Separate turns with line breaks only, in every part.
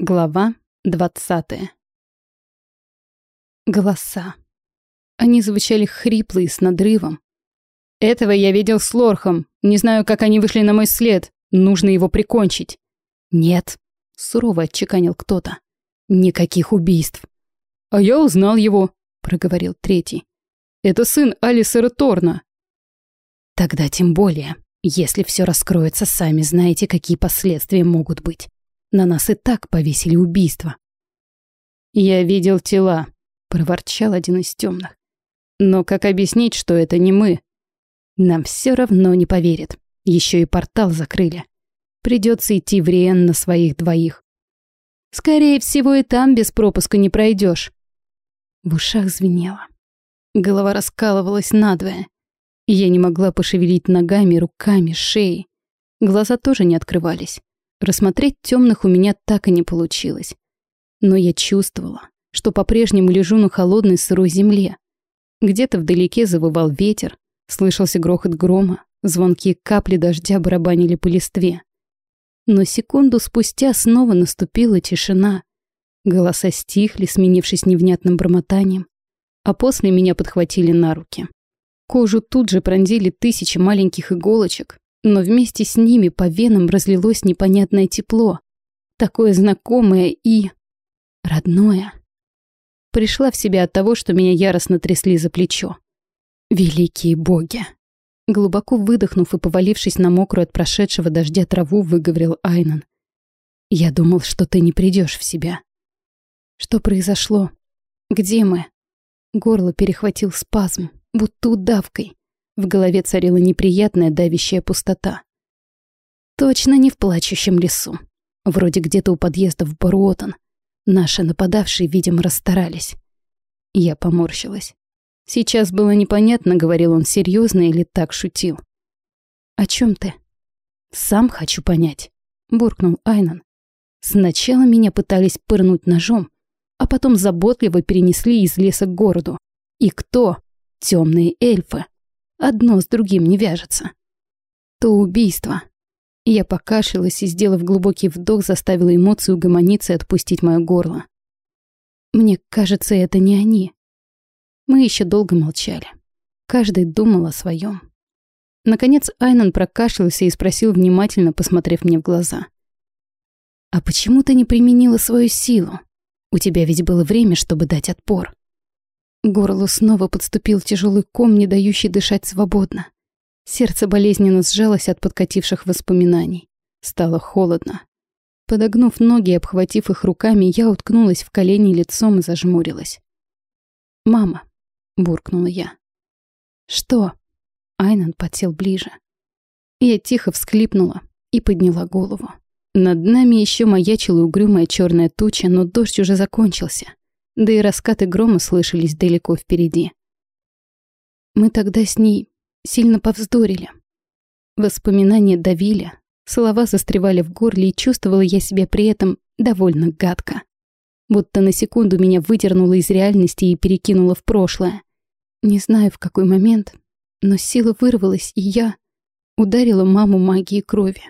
Глава двадцатая. Голоса. Они звучали хрипло и с надрывом. «Этого я видел с Лорхом. Не знаю, как они вышли на мой след. Нужно его прикончить». «Нет», — сурово отчеканил кто-то. «Никаких убийств». «А я узнал его», — проговорил третий. «Это сын Алисера Торна». «Тогда тем более. Если все раскроется, сами знаете, какие последствия могут быть». На нас и так повесили убийство. «Я видел тела», — проворчал один из темных. «Но как объяснить, что это не мы?» «Нам все равно не поверят. Еще и портал закрыли. Придется идти в Риен на своих двоих. Скорее всего, и там без пропуска не пройдешь. В ушах звенело. Голова раскалывалась надвое. Я не могла пошевелить ногами, руками, шеей. Глаза тоже не открывались. Рассмотреть темных у меня так и не получилось. Но я чувствовала, что по-прежнему лежу на холодной сырой земле. Где-то вдалеке завывал ветер, слышался грохот грома, звонкие капли дождя барабанили по листве. Но секунду спустя снова наступила тишина. Голоса стихли, сменившись невнятным бормотанием, а после меня подхватили на руки. Кожу тут же пронзили тысячи маленьких иголочек, но вместе с ними по венам разлилось непонятное тепло, такое знакомое и... родное. Пришла в себя от того, что меня яростно трясли за плечо. Великие боги! Глубоко выдохнув и повалившись на мокрую от прошедшего дождя траву, выговорил Айнан. «Я думал, что ты не придешь в себя». «Что произошло? Где мы?» Горло перехватил спазм, будто удавкой. В голове царила неприятная давящая пустота. Точно не в плачущем лесу. Вроде где-то у подъезда в Баруотон. Наши нападавшие, видимо, расстарались. Я поморщилась. Сейчас было непонятно, говорил он серьезно или так шутил. «О чем ты?» «Сам хочу понять», — буркнул Айнан. «Сначала меня пытались пырнуть ножом, а потом заботливо перенесли из леса к городу. И кто? Темные эльфы. Одно с другим не вяжется. То убийство. Я покашлялась и, сделав глубокий вдох, заставила эмоции угомониться и отпустить мое горло. Мне кажется, это не они. Мы еще долго молчали. Каждый думал о своем. Наконец Айнан прокашлялся и спросил, внимательно посмотрев мне в глаза. «А почему ты не применила свою силу? У тебя ведь было время, чтобы дать отпор». Горло снова подступил тяжелый ком, не дающий дышать свободно. Сердце болезненно сжалось от подкативших воспоминаний. Стало холодно. Подогнув ноги и обхватив их руками, я уткнулась в колени лицом и зажмурилась. «Мама», — буркнула я. «Что?» Айнан подсел ближе. Я тихо всклипнула и подняла голову. Над нами еще маячила угрюмая черная туча, но дождь уже закончился да и раскаты грома слышались далеко впереди. Мы тогда с ней сильно повздорили. Воспоминания давили, слова застревали в горле, и чувствовала я себя при этом довольно гадко. Будто на секунду меня выдернуло из реальности и перекинуло в прошлое. Не знаю, в какой момент, но сила вырвалась, и я ударила маму магией крови.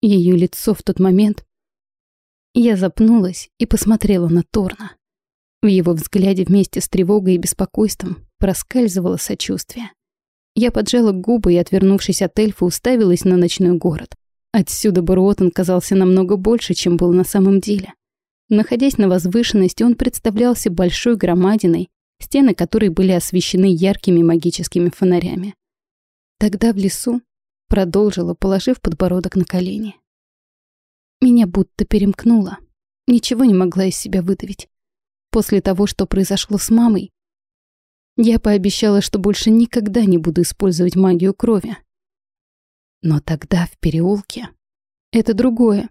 Ее лицо в тот момент... Я запнулась и посмотрела на Торна. В его взгляде вместе с тревогой и беспокойством проскальзывало сочувствие. Я поджала губы и, отвернувшись от эльфа, уставилась на ночной город. Отсюда Буруотон казался намного больше, чем был на самом деле. Находясь на возвышенности, он представлялся большой громадиной, стены которой были освещены яркими магическими фонарями. Тогда в лесу продолжила, положив подбородок на колени. Меня будто перемкнуло. Ничего не могла из себя выдавить. После того, что произошло с мамой, я пообещала, что больше никогда не буду использовать магию крови. Но тогда в переулке... Это другое.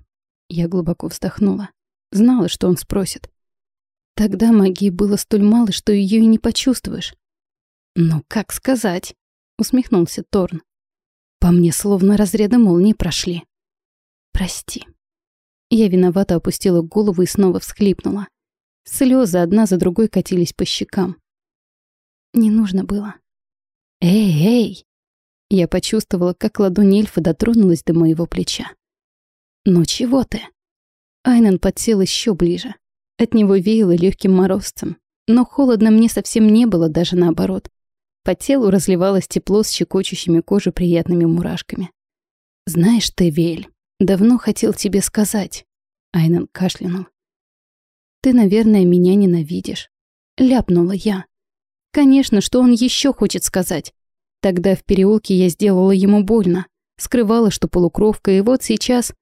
Я глубоко вздохнула. Знала, что он спросит. Тогда магии было столь мало, что ее и не почувствуешь. «Ну, как сказать?» — усмехнулся Торн. «По мне словно разряды молнии прошли». «Прости». Я виновато опустила голову и снова всхлипнула. Слезы одна за другой катились по щекам. Не нужно было. «Эй, эй!» Я почувствовала, как ладонь эльфа дотронулась до моего плеча. «Ну чего ты?» Айнен подсел еще ближе. От него веяло легким морозцем. Но холодно мне совсем не было, даже наоборот. По телу разливалось тепло с щекочущими кожу приятными мурашками. «Знаешь ты, Вель, давно хотел тебе сказать», — Айнен кашлянул. «Ты, наверное, меня ненавидишь», — ляпнула я. «Конечно, что он еще хочет сказать? Тогда в переулке я сделала ему больно, скрывала, что полукровка, и вот сейчас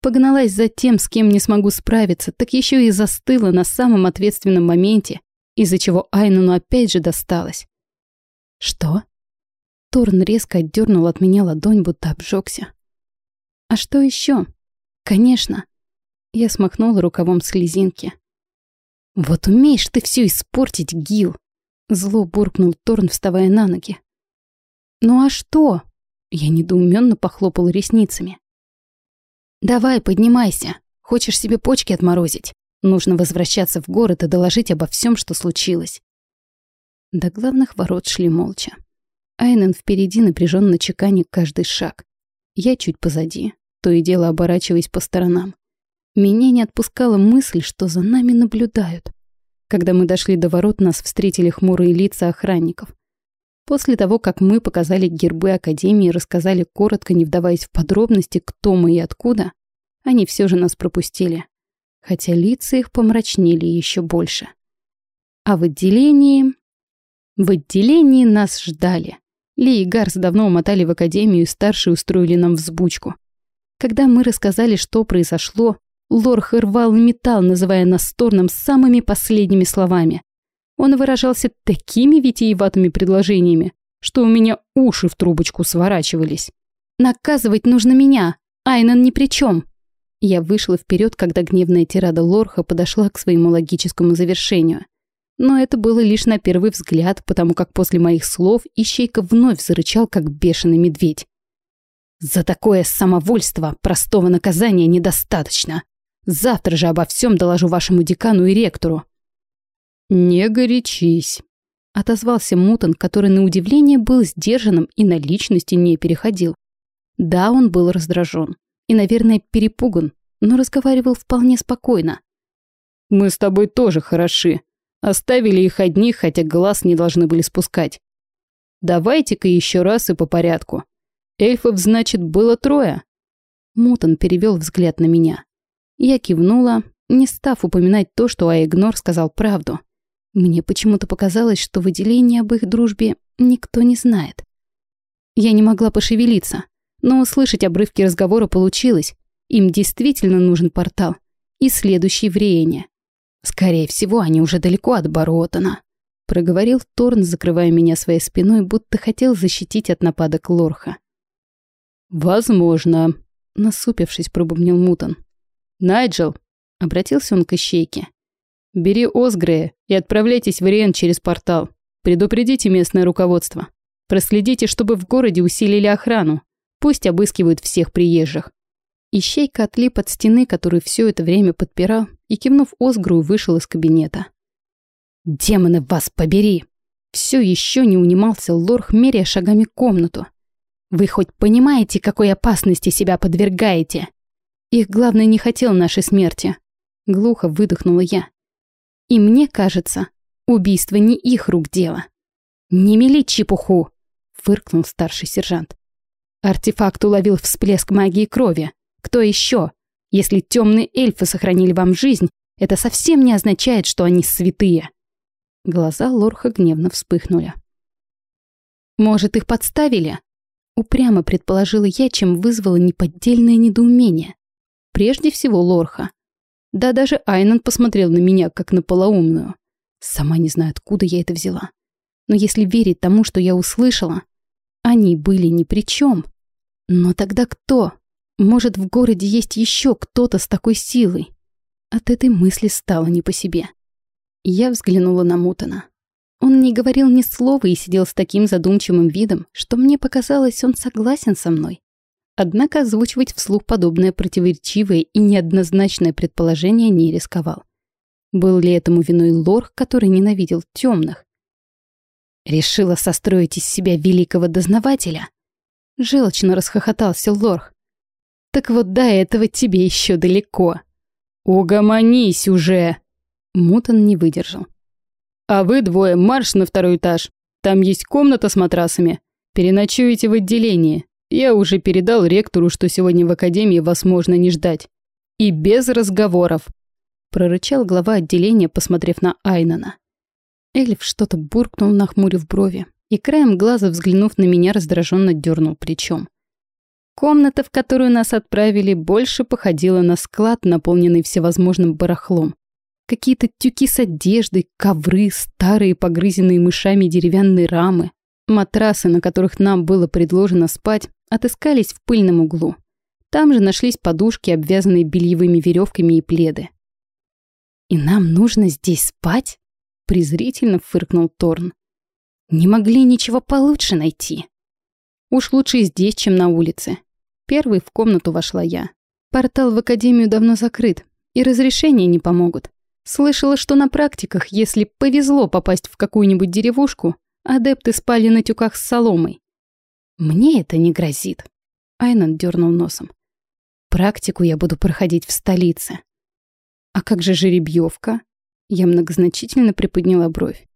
погналась за тем, с кем не смогу справиться, так еще и застыла на самом ответственном моменте, из-за чего Айнуну опять же досталось. «Что?» Торн резко отдернул от меня ладонь, будто обжегся. «А что еще? «Конечно». Я смахнула рукавом слезинки. «Вот умеешь ты все испортить, Гил!» Зло буркнул Торн, вставая на ноги. «Ну а что?» Я недоуменно похлопала ресницами. «Давай, поднимайся. Хочешь себе почки отморозить? Нужно возвращаться в город и доложить обо всем, что случилось». До главных ворот шли молча. Айнен впереди напряженно чеканит каждый шаг. Я чуть позади, то и дело оборачиваясь по сторонам. Меня не отпускала мысль, что за нами наблюдают. Когда мы дошли до ворот, нас встретили хмурые лица охранников. После того, как мы показали гербы Академии и рассказали коротко, не вдаваясь в подробности, кто мы и откуда, они все же нас пропустили. Хотя лица их помрачнели еще больше. А в отделении... В отделении нас ждали. Ли и Гарс давно умотали в Академию и старшие устроили нам взбучку. Когда мы рассказали, что произошло, Лорх рвал металл, называя нас Торном самыми последними словами. Он выражался такими витиеватыми предложениями, что у меня уши в трубочку сворачивались. «Наказывать нужно меня! Айнан ни при чем!» Я вышла вперед, когда гневная тирада Лорха подошла к своему логическому завершению. Но это было лишь на первый взгляд, потому как после моих слов Ищейка вновь зарычал, как бешеный медведь. «За такое самовольство простого наказания недостаточно!» Завтра же обо всем доложу вашему декану и ректору». «Не горячись», — отозвался Мутон, который на удивление был сдержанным и на личности не переходил. Да, он был раздражен и, наверное, перепуган, но разговаривал вполне спокойно. «Мы с тобой тоже хороши. Оставили их одних, хотя глаз не должны были спускать. Давайте-ка еще раз и по порядку. Эльфов, значит, было трое?» Мутон перевел взгляд на меня. Я кивнула, не став упоминать то, что Аигнор сказал правду. Мне почему-то показалось, что в отделении об их дружбе никто не знает. Я не могла пошевелиться, но услышать обрывки разговора получилось. Им действительно нужен портал. И следующий в Риене. Скорее всего, они уже далеко от Баротана. Проговорил Торн, закрывая меня своей спиной, будто хотел защитить от нападок Лорха. «Возможно», — насупившись, пробубнил Мутон. «Найджел!» — обратился он к ищейке. «Бери Осгрея и отправляйтесь в Риен через портал. Предупредите местное руководство. Проследите, чтобы в городе усилили охрану. Пусть обыскивают всех приезжих». Ищейка отлип от стены, которую все это время подпирал, и, кивнув Осгру, вышел из кабинета. «Демоны вас побери!» Все еще не унимался Лорх, меряя шагами комнату. «Вы хоть понимаете, какой опасности себя подвергаете?» Их главный не хотел нашей смерти. Глухо выдохнула я. И мне кажется, убийство не их рук дело. Не мели чепуху, фыркнул старший сержант. Артефакт уловил всплеск магии крови. Кто еще? Если темные эльфы сохранили вам жизнь, это совсем не означает, что они святые. Глаза Лорха гневно вспыхнули. Может, их подставили? Упрямо предположила я, чем вызвало неподдельное недоумение. Прежде всего Лорха. Да даже Айнан посмотрел на меня, как на полоумную. Сама не знаю, откуда я это взяла. Но если верить тому, что я услышала, они были ни при чем. Но тогда кто? Может, в городе есть еще кто-то с такой силой? От этой мысли стало не по себе. Я взглянула на Мутана. Он не говорил ни слова и сидел с таким задумчивым видом, что мне показалось, он согласен со мной. Однако озвучивать вслух подобное противоречивое и неоднозначное предположение не рисковал. Был ли этому виной Лорх, который ненавидел темных? Решила состроить из себя великого дознавателя? Желчно расхохотался Лорх. Так вот до этого тебе еще далеко. Угомонись уже! Мутон не выдержал. А вы двое марш на второй этаж. Там есть комната с матрасами. Переночуете в отделении. Я уже передал ректору, что сегодня в академии вас можно не ждать. И без разговоров. Прорычал глава отделения, посмотрев на Айнана. Эльф что-то буркнул, нахмурив брови, и краем глаза, взглянув на меня, раздраженно дернул плечом. Комната, в которую нас отправили, больше походила на склад, наполненный всевозможным барахлом. Какие-то тюки с одеждой, ковры, старые погрызенные мышами деревянные рамы. Матрасы, на которых нам было предложено спать, отыскались в пыльном углу. Там же нашлись подушки, обвязанные бельевыми веревками и пледы. «И нам нужно здесь спать?» — презрительно фыркнул Торн. «Не могли ничего получше найти». «Уж лучше здесь, чем на улице». Первой в комнату вошла я. Портал в академию давно закрыт, и разрешения не помогут. Слышала, что на практиках, если повезло попасть в какую-нибудь деревушку, адепты спали на тюках с соломой. Мне это не грозит. Айнан дернул носом. Практику я буду проходить в столице. А как же жеребьевка? Я многозначительно приподняла бровь.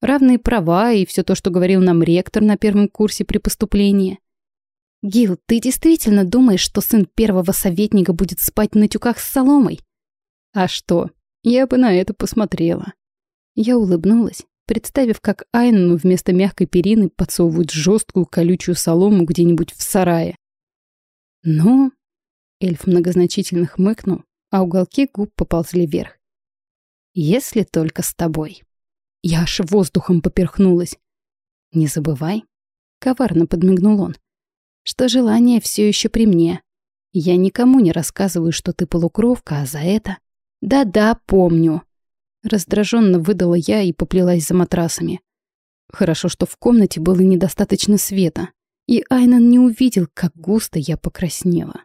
Равные права и все то, что говорил нам ректор на первом курсе при поступлении. Гил, ты действительно думаешь, что сын первого советника будет спать на тюках с соломой? А что? Я бы на это посмотрела. Я улыбнулась, представив, как Айну вместо мягкой перины подсовывают жесткую колючую солому где-нибудь в сарае. «Ну...» — эльф многозначительно хмыкнул, а уголки губ поползли вверх. «Если только с тобой». Я аж воздухом поперхнулась. «Не забывай», — коварно подмигнул он, «что желание все еще при мне. Я никому не рассказываю, что ты полукровка, а за это «Да-да, помню». Раздраженно выдала я и поплелась за матрасами. Хорошо, что в комнате было недостаточно света, и Айнан не увидел, как густо я покраснела.